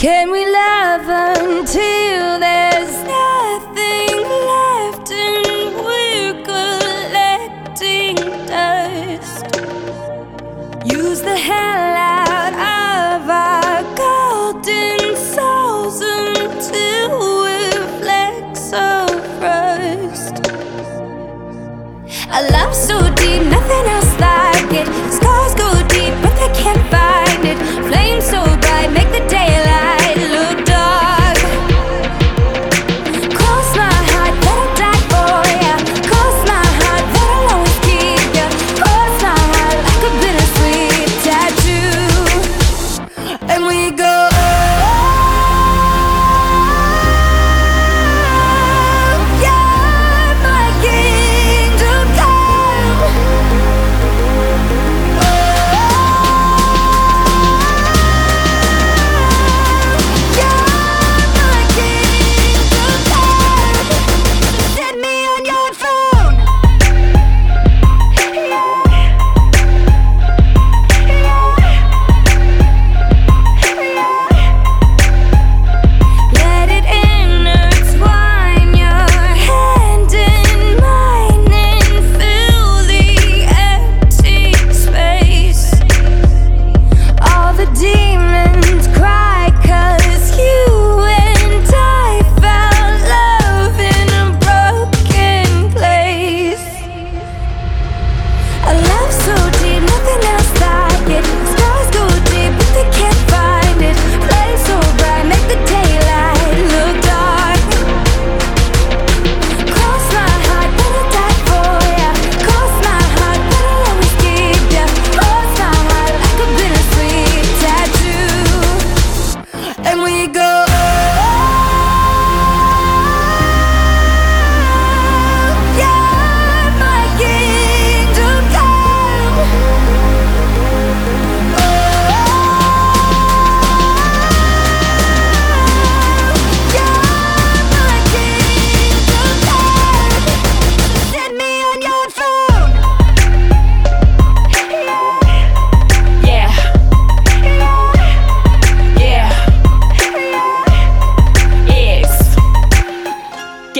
Can we love until there's nothing left and we're collecting dust? Use the hell out of our golden souls until we're flecks of rust. A love so deep, nothing else like it.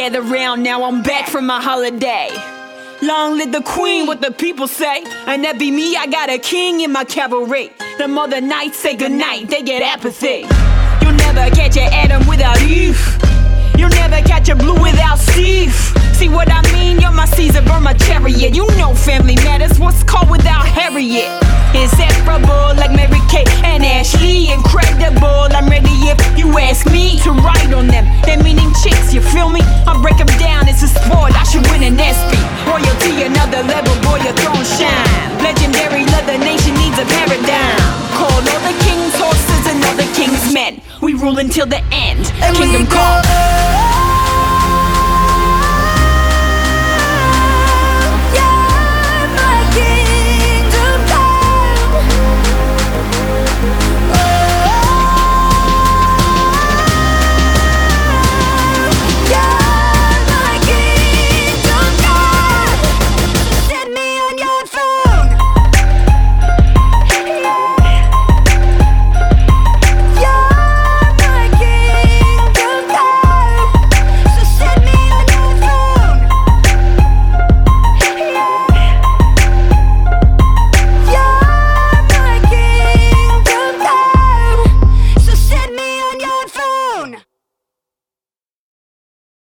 Gather round now, I'm back from my holiday. Long live the queen, what the people say. And that be me, I got a king in my cavalry. The mother knights say goodnight, they get apathy. You'll never catch a Adam without Eve. You'll never catch a blue without Steve. See what I mean? You're my Caesar, burn my chariot. You know family matters. What's Carl without Harriet? Inseparable like Mary Kate and Ashley. Incredible. I'm ready if you ask me to write on them. They're meaning chicks, you feel me? I break them down, it's a sport. I should win an ESPY. Royalty, another level, boy, your throne shine. Legendary leather nation needs a paradigm. Call all the king's horses and all the king's men. We rule until the end. And Kingdom come.